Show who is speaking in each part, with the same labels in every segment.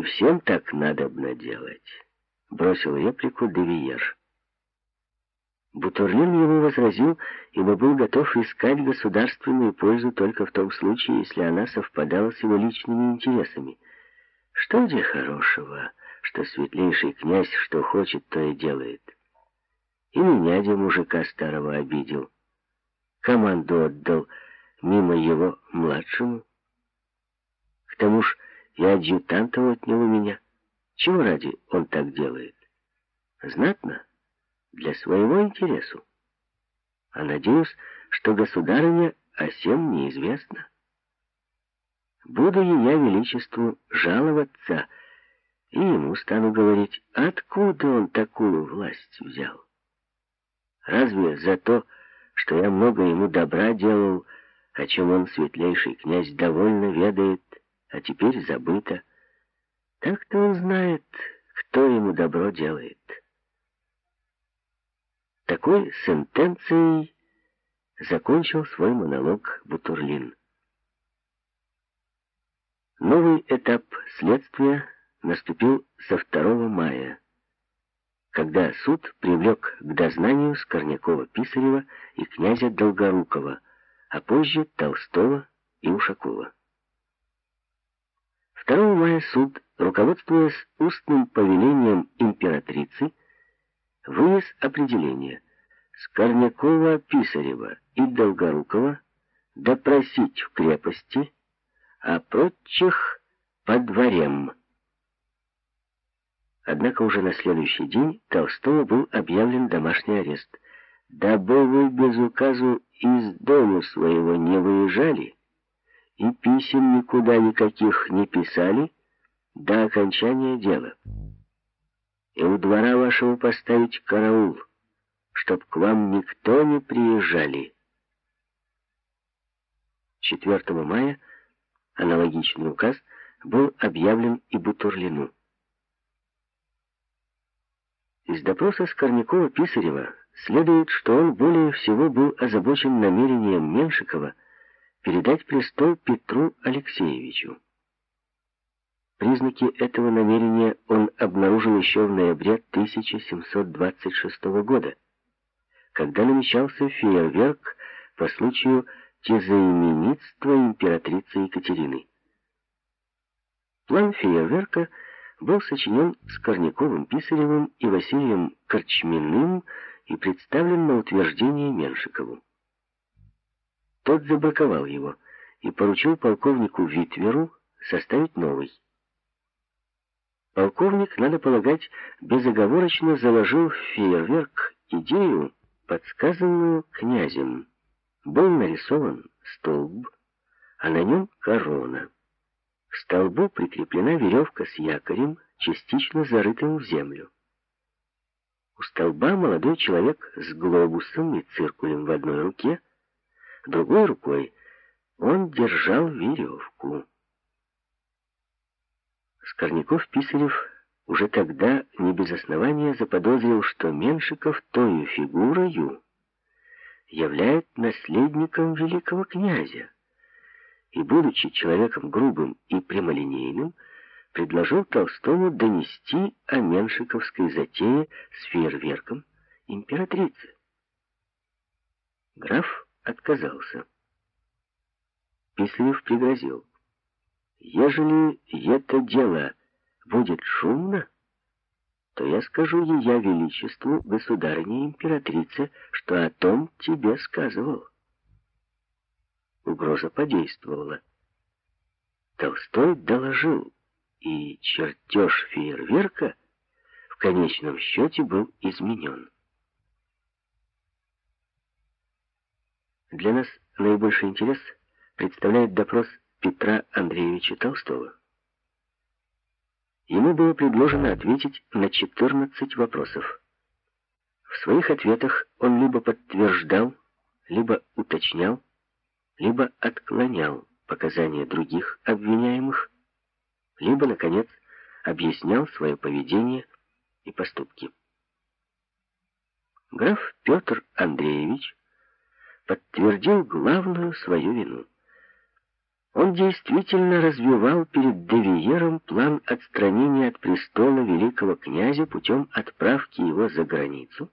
Speaker 1: не всем так надобно делать», — бросил реплику Девиер. Бутурлин ему возразил, ибо был готов искать государственную пользу только в том случае, если она совпадала с его личными интересами. Что где хорошего, что светлейший князь что хочет, то и делает. И меня де мужика старого обидел. Команду отдал мимо его младшему. К тому ж и адъютанта отнял у меня. Чего ради он так делает? Знатно? Для своего интересу. А надеюсь, что государыня о сем неизвестно. Буду я величеству жаловаться, и ему стану говорить, откуда он такую власть взял. Разве за то, что я много ему добра делал, о чем он, светлейший князь, довольно ведает, а теперь забыто. Так-то он знает, кто ему добро делает. Такой сентенцией закончил свой монолог Бутурлин. Новый этап следствия наступил со 2 мая, когда суд привлек к дознанию Скорнякова-Писарева и князя Долгорукова, а позже Толстого и Ушакова. 2 мая суд, руководствуясь устным повелением императрицы, вынес определение Скорнякова-Писарева и Долгорукова допросить в крепости, а прочих по дворем. Однако уже на следующий день Толстого был объявлен домашний арест. Дабы вы без указу из дома своего не выезжали и писем никуда никаких не писали до окончания дела. И у двора вашего поставить караул, чтоб к вам никто не приезжали. 4 мая аналогичный указ был объявлен и Бутурлину. Из допроса Скорнякова-Писарева следует, что он более всего был озабочен намерением Меншикова передать престол Петру Алексеевичу. Признаки этого намерения он обнаружил еще в ноябре 1726 года, когда намечался фейерверк по случаю тезаименитства императрицы Екатерины. План фейерверка — был сочинен Скорняковым-Писаревым и Василием Корчминым и представлен на утверждение Меншикову. Тот забраковал его и поручил полковнику Витверу составить новый. Полковник, надо полагать, безоговорочно заложил в фейерверк идею, подсказанную князем. Был нарисован столб, а на нем корона. К столбу прикреплена веревка с якорем, частично зарытым в землю. У столба молодой человек с глобусом и циркулем в одной руке, другой рукой он держал веревку. Скорняков-Писарев уже тогда не без основания заподозрил, что Меншиков тою фигурою являет наследником великого князя и, будучи человеком грубым и прямолинейным, предложил Толстому донести о меншиковской затее с фейерверком императрице. Граф отказался. Пислев пригрозил. «Ежели это дело будет шумно, то я скажу ее величеству, государине императрице, что о том тебе сказывал». Угроза подействовала. Толстой доложил, и чертеж фейерверка в конечном счете был изменен. Для нас наибольший интерес представляет допрос Петра Андреевича Толстого. Ему было предложено ответить на 14 вопросов. В своих ответах он либо подтверждал, либо уточнял, либо отклонял показания других обвиняемых, либо, наконец, объяснял свое поведение и поступки. Граф Петр Андреевич подтвердил главную свою вину. Он действительно развивал перед Девиером план отстранения от престола великого князя путем отправки его за границу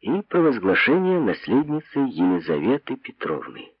Speaker 1: и провозглашения наследницей Елизаветы Петровны.